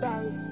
bang.